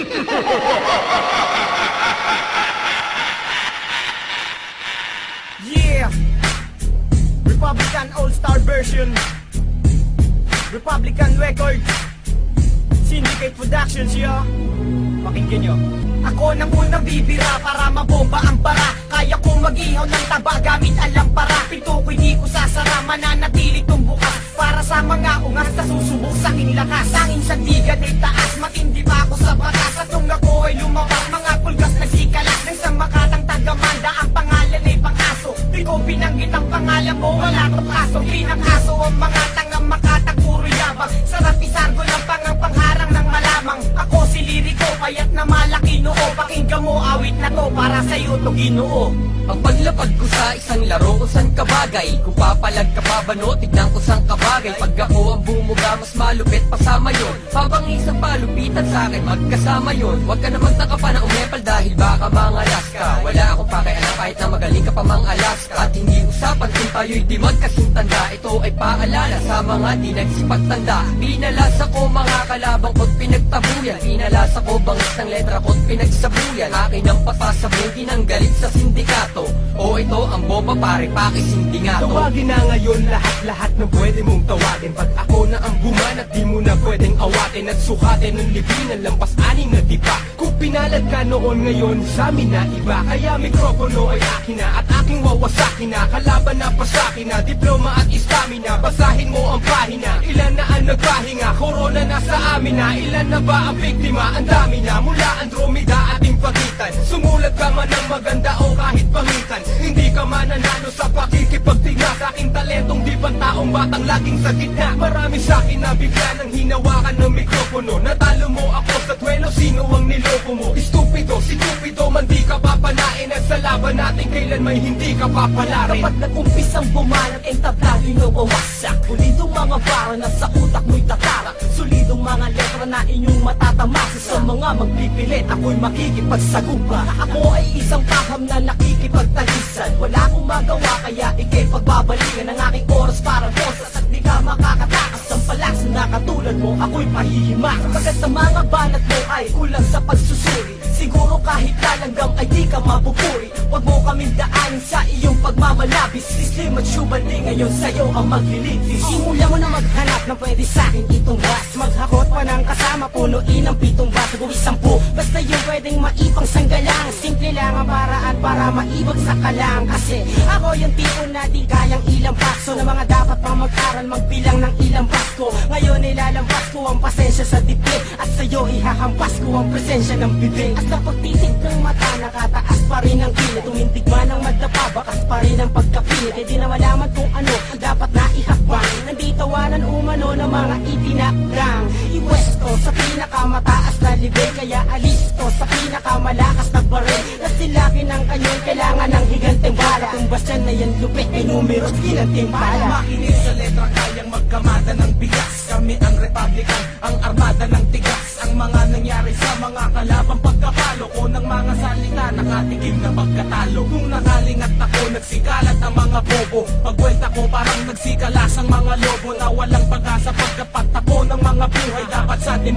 Yeah! Republican All-Star version. Republican Records. Syndicate Productions, yo. Pakinggan nyo. Ako nang unang bibira para mabomba ang para Kaya ko mag-ihaw ng taba gamit ang lampara Pinto ko'y di ko sasara mananatili tong bukas Para sa mga ungas na susubok sa aking lakas Tanging sandigan ay taas matindi kaso Pinakaso ang mga tangang makatang puro yabang. Sarap isargo lang pangang pangharang ng malamang. Ako si Liriko payat na malaki noo. Pakinggan mo awit na to para sa'yo to ginoo. Ang paglapag ko sa isang laro kung saan kabagay Kung papalag ka pa ba no, tignan ko saan kabagay Pag ako ang bumuga, mas malupit pasama yon Pabangis ang palupitan sa akin, magkasama yon. Huwag ka na magtaka pa na umepal dahil baka mangalas ka. Wala akong pakialam Usapan kung tayo'y di magkasintanda. Ito ay paalala sa mga di nagsipagtanda Pinalas ako mga kalabang ko't pinagtabuyan. Pinalas ako bangis ng letra ko't pinagsabuyan. Akin ang pasasabuhin ng galit sa sindikato. O ito ang bomba pare pakisindi nga to Tawagin na ngayon lahat-lahat ng pwede mong tawagin. Pag ako na ang bumanat di mo na pwedeng awatin. At sukatin ng libingan lampas aning na diba Kung pinalad ka noon ngayon sa amin na iba. Kaya mikropono ay akin na at aking wawasakin na Kalaban na pasakin na diploma at istamina Basahin mo ang pahina. Ilan na ang nagpahinga Corona na sa amin na. Ilan na ba ang biktima? Ang dami na mula Andromeda ating pagitan. Sumulat ka man ng maganda o kahit pangitan Hindi ka mananalo sa pakikipagtigna Sa aking talentong di taong batang laging sa gitna? Marami sa akin na bigla nang hinawakan ng mikropono. Natalo kailan may hindi ka papalarin? Kapag nag-umpisang bumanat ang tablado nyo wawasak Pulidong mga bara na sa utak mo'y tatarak. Solidong mga letra na inyong matatamasa Sa mga magpipilit ako'y makikipagsagupa. Ako ay isang paham na nakikipagtagisan Wala akong magawa kaya ikay pagbabalikan Ang aking oras para mo ako'y pahihimak Pagkat sa mga banat mo ay kulang sa pagsusuri. Siguro kahit talanggam ay di ka mapupuri. Huwag mo kaming daanin sa iyong pagmamalabis Slim at Shubali ngayon sa'yo ang maglilitis Simula mo na maghanap ng pwede sa'kin itong bas Maghakot pa ng kasama, punuin ang pitong bas Gawin sampu, basta yung pwedeng maipang sanggalang Simple para maibag sa kalang. Kasi ako yung tipo na di kayang ilang pakso Na mga dapat pang mag-aral magbilang ng ilang pasko. Ngayon ilalabas ko ang pasensya sa dibdib. At sa'yo ihahampas ko ang presensya ng bibig. At sa pagtitig ng mata nakataas pa rin ang kilit Tumintig man ang magdapa, bakas pa rin ang pagkapilit E di na malaman kung ano ang dapat na ihakbang. Nanditawanan umano ng mga itinakdang I-west ko sa pinakamataas na libel Kaya alis ko sa pinakamalakas na baril. Na silapin ng kanyon, kailangan ng higanteng bala. Kung basyan na yan lupit, may numeros ginanting bala Makinig sa letra kayang magkamada ng bigas. Kami ang Republican, ang armada ng tigas. Ang mga nangyari sa mga kalabang pagkapalo ko Ng mga salita nakatikim na pagkatalo. Kung nakalingat ako, nagsikalat ang mga bobo. Pagwelta ko parang nagsikalas ang mga lobo Na walang pag-asa pagkapagtapo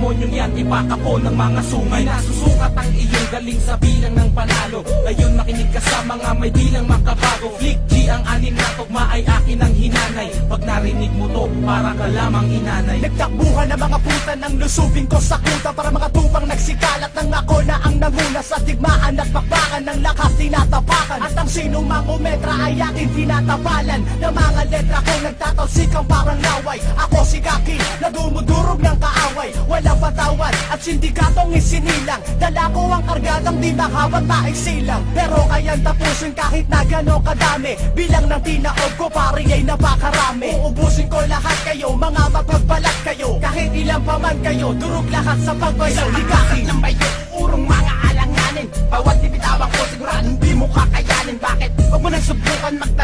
demonyong yan ipakapo ng mga sungay. Nasusukat ang iyong galing sa bilang ng panalo. Ngayon makinig ka sa mga may bilang makabago. Flick G ang anin na tugma ay akin ang hinanay. Pag narinig mo to, para ka lamang inanay. Nagtakbuhan ng mga puta ng lusubin ko sa kuta Para mga tupang nagsikalat ng ako na ang nanguna Sa digmaan at bakbakan ng lakas tinatapakan. At ang sinong mangumetra ay aking tinatapalan. Ng mga letra ko nagtatalsikan parang laway. Ako si Kaki na dumudurog ng kaaway. Walang patawan at sindikatong isinilang. Dala ko ang kargadang di makabat maisilang Pero kayang tapusin kahit na gano'ng kadami. Bilang ng tinaob ko pari ay napakarami. Uubusin ko lahat kayo, mga mapagbalat kayo. Kahit ilang pa man kayo, durog lahat sa pagbayaw Ligaki ng bayo, urong mga alanganin Bawat bibitawan ko sigurado hindi mo kakayanin Bakit? Huwag mo nang subukan magtanong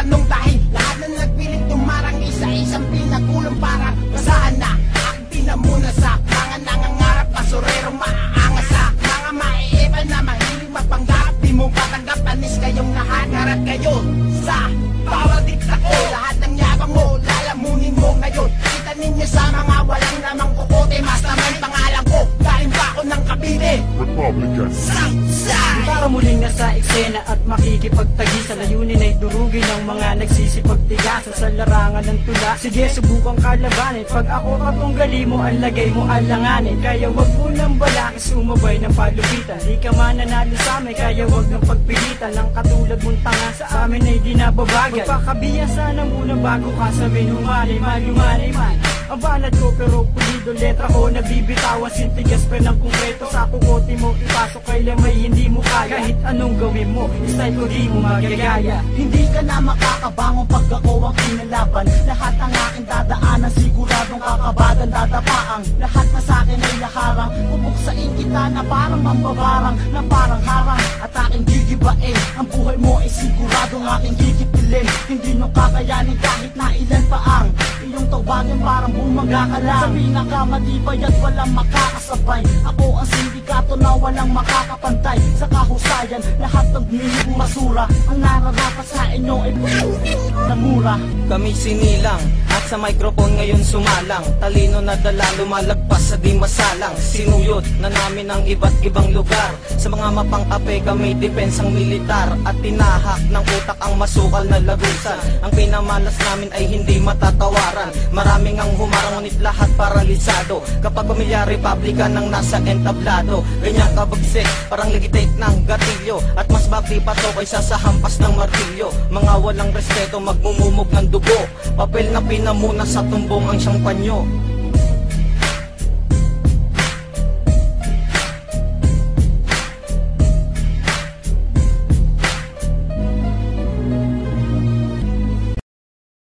nasa eksena at makikipagtagi Sa layunin ay durugin ng mga nagsisipagtigasan Sa larangan ng tula. Sige subukang kalabanin Pag ako katunggali mo ang lagay mo alanganin Kaya wag mo nang balakis sumabay ng palupitan. Di ka mananalo sa amin Kaya wag nang pagpilitan. Ang katulad mong tanga sa amin ay di nababagal Magpakabiyan sana muna bago ka sa minumali Malumali man ang banat ko pero pulido letra ko. Nabibitawan sintigas pa ng konkreto Sa kukote mo ipasok kay lamay hindi mo kaya. Kahit anong gawin mo, style ko di mo magagaya. Hindi ka na makakabangon pag ako ang kinalaban. Lahat ang aking dadaanan Siguradong kakabagan dadapaang. Lahat na sa akin ay laharang Pupuksain kita na parang mambabarang Na parang harang. At aking gigibain Ang buhay mo ay siguradong aking gigipilin. Hindi nyo kakayanin kahit na ilan pa ang Iyong tawagin parang bumaga ka lang Sa pinakamatibay at walang makakasabay. Ako ang sindikato na walang makakapantay. Sa kahusayan lahat ng minimum masura Ang nararapat sa inyo ay na mura Kami sinilang at sa microphone ngayon sumalang. Talino na dala lumalagpas sa di masalang. Sinuyot na namin ang iba't ibang lugar. Sa mga mapang-ape kami depensang militar. At tinahak ng utak ang masukal na lagusan. Ang pinamalas namin ay hindi matatawaran. Maraming ang humarang ngunit lahat paralisado. Kapag pamilya republican ang nasa entablado. Ganyan kabagsik parang legitate ng gatilyo. At mas pa to kaysa sa hampas ng martilyo. Mga walang respeto magmumumog ng dugo. Papel na pinamuna sa tumbong ang siyang panyo